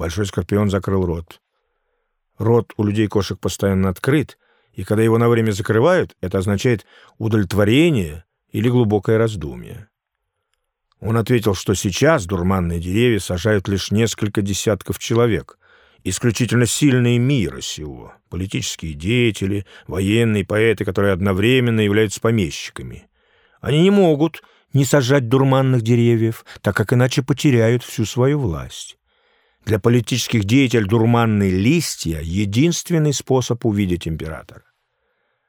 Большой скорпион закрыл рот. Рот у людей-кошек постоянно открыт, и когда его на время закрывают, это означает удовлетворение или глубокое раздумье. Он ответил, что сейчас дурманные деревья сажают лишь несколько десятков человек, исключительно сильные мира сего, политические деятели, военные поэты, которые одновременно являются помещиками. Они не могут не сажать дурманных деревьев, так как иначе потеряют всю свою власть. Для политических деятелей дурманные листья — единственный способ увидеть императора.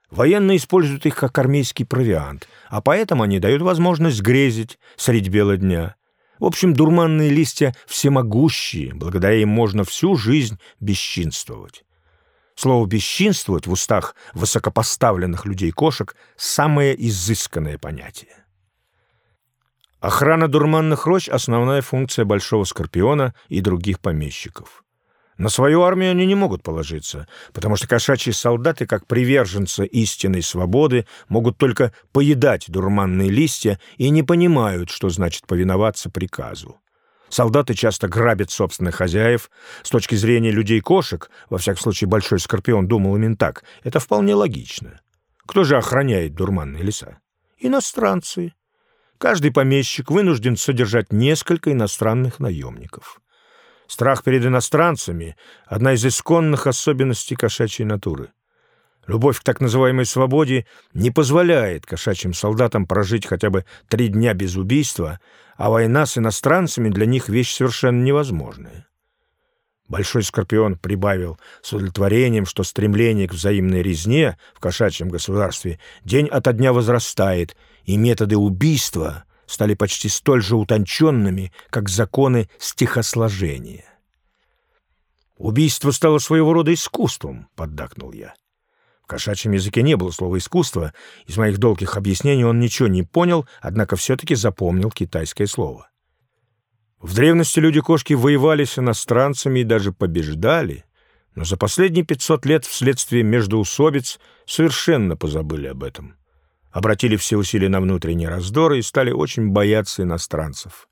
Военные используют их как армейский провиант, а поэтому они дают возможность грезить средь бела дня. В общем, дурманные листья всемогущие, благодаря им можно всю жизнь бесчинствовать. Слово «бесчинствовать» в устах высокопоставленных людей-кошек — самое изысканное понятие. Охрана дурманных рощ — основная функция Большого Скорпиона и других помещиков. На свою армию они не могут положиться, потому что кошачьи солдаты, как приверженцы истинной свободы, могут только поедать дурманные листья и не понимают, что значит повиноваться приказу. Солдаты часто грабят собственных хозяев. С точки зрения людей-кошек, во всяком случае Большой Скорпион думал именно так, это вполне логично. Кто же охраняет дурманные леса? Иностранцы. Каждый помещик вынужден содержать несколько иностранных наемников. Страх перед иностранцами — одна из исконных особенностей кошачьей натуры. Любовь к так называемой свободе не позволяет кошачьим солдатам прожить хотя бы три дня без убийства, а война с иностранцами для них вещь совершенно невозможная. Большой Скорпион прибавил с удовлетворением, что стремление к взаимной резне в кошачьем государстве день ото дня возрастает, и методы убийства стали почти столь же утонченными, как законы стихосложения. «Убийство стало своего рода искусством», — поддакнул я. В кошачьем языке не было слова «искусство», из моих долгих объяснений он ничего не понял, однако все-таки запомнил китайское слово. В древности люди-кошки воевали с иностранцами и даже побеждали, но за последние 500 лет вследствие междоусобиц совершенно позабыли об этом. Обратили все усилия на внутренние раздоры и стали очень бояться иностранцев.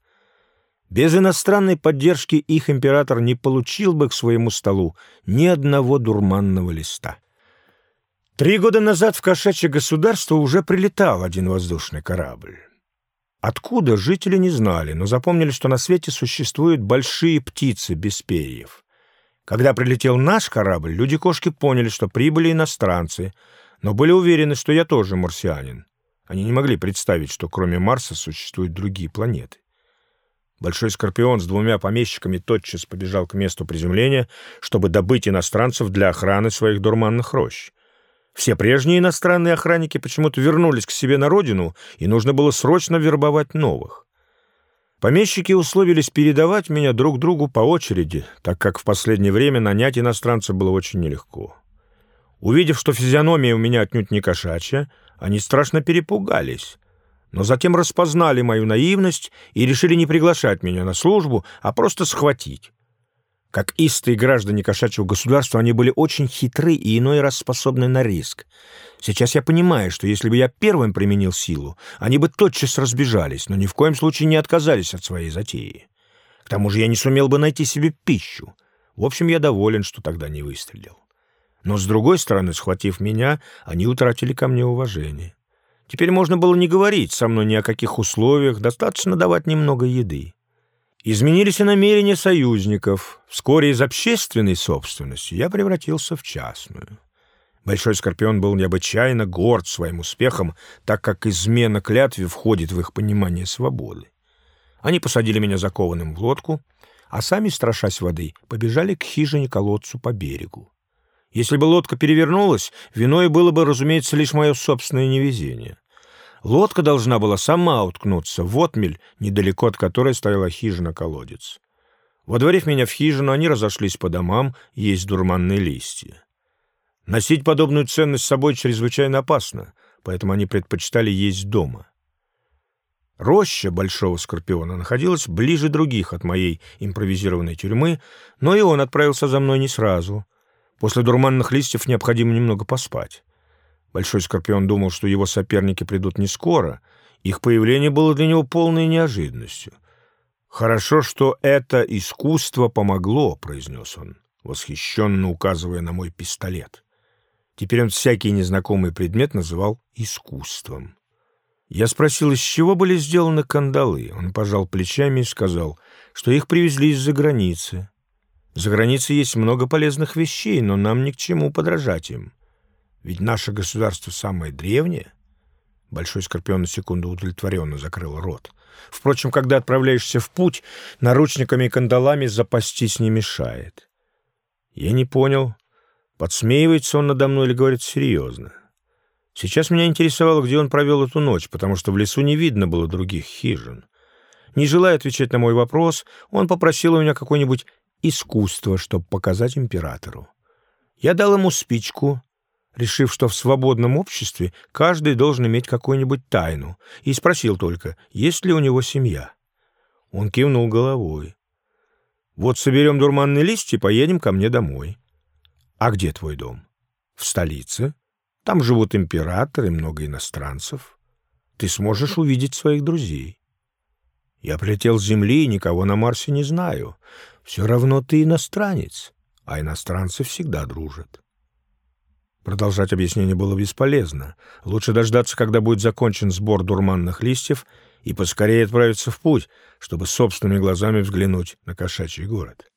Без иностранной поддержки их император не получил бы к своему столу ни одного дурманного листа. Три года назад в кошачье государство уже прилетал один воздушный корабль. Откуда, жители не знали, но запомнили, что на свете существуют большие птицы без перьев. Когда прилетел наш корабль, люди-кошки поняли, что прибыли иностранцы, но были уверены, что я тоже марсианин. Они не могли представить, что кроме Марса существуют другие планеты. Большой скорпион с двумя помещиками тотчас побежал к месту приземления, чтобы добыть иностранцев для охраны своих дурманных рощ. Все прежние иностранные охранники почему-то вернулись к себе на родину, и нужно было срочно вербовать новых. Помещики условились передавать меня друг другу по очереди, так как в последнее время нанять иностранца было очень нелегко. Увидев, что физиономия у меня отнюдь не кошачья, они страшно перепугались, но затем распознали мою наивность и решили не приглашать меня на службу, а просто схватить. Как истые граждане кошачьего государства, они были очень хитры и иной раз способны на риск. Сейчас я понимаю, что если бы я первым применил силу, они бы тотчас разбежались, но ни в коем случае не отказались от своей затеи. К тому же я не сумел бы найти себе пищу. В общем, я доволен, что тогда не выстрелил. Но, с другой стороны, схватив меня, они утратили ко мне уважение. Теперь можно было не говорить со мной ни о каких условиях, достаточно давать немного еды. Изменились и намерения союзников. Вскоре из общественной собственности я превратился в частную. Большой Скорпион был необычайно горд своим успехом, так как измена клятве входит в их понимание свободы. Они посадили меня закованным в лодку, а сами, страшась воды, побежали к хижине-колодцу по берегу. Если бы лодка перевернулась, виной было бы, разумеется, лишь мое собственное невезение. Лодка должна была сама уткнуться в отмель, недалеко от которой стояла хижина-колодец. Водворив меня в хижину, они разошлись по домам есть дурманные листья. Носить подобную ценность с собой чрезвычайно опасно, поэтому они предпочитали есть дома. Роща Большого Скорпиона находилась ближе других от моей импровизированной тюрьмы, но и он отправился за мной не сразу. После дурманных листьев необходимо немного поспать. Большой Скорпион думал, что его соперники придут не скоро. Их появление было для него полной неожиданностью. «Хорошо, что это искусство помогло», — произнес он, восхищенно указывая на мой пистолет. Теперь он всякий незнакомый предмет называл искусством. Я спросил, из чего были сделаны кандалы. Он пожал плечами и сказал, что их привезли из-за границы. За границей есть много полезных вещей, но нам ни к чему подражать им. Ведь наше государство самое древнее. Большой Скорпион на секунду удовлетворенно закрыл рот. Впрочем, когда отправляешься в путь, наручниками и кандалами запастись не мешает. Я не понял, подсмеивается он надо мной или говорит серьезно. Сейчас меня интересовало, где он провел эту ночь, потому что в лесу не видно было других хижин. Не желая отвечать на мой вопрос, он попросил у меня какое-нибудь искусство, чтобы показать императору. Я дал ему спичку, решив, что в свободном обществе каждый должен иметь какую-нибудь тайну, и спросил только, есть ли у него семья. Он кивнул головой. «Вот соберем дурманные листья и поедем ко мне домой». «А где твой дом?» «В столице. Там живут императоры и много иностранцев. Ты сможешь увидеть своих друзей». «Я прилетел с Земли и никого на Марсе не знаю. Все равно ты иностранец, а иностранцы всегда дружат». Продолжать объяснение было бесполезно. Лучше дождаться, когда будет закончен сбор дурманных листьев, и поскорее отправиться в путь, чтобы собственными глазами взглянуть на кошачий город.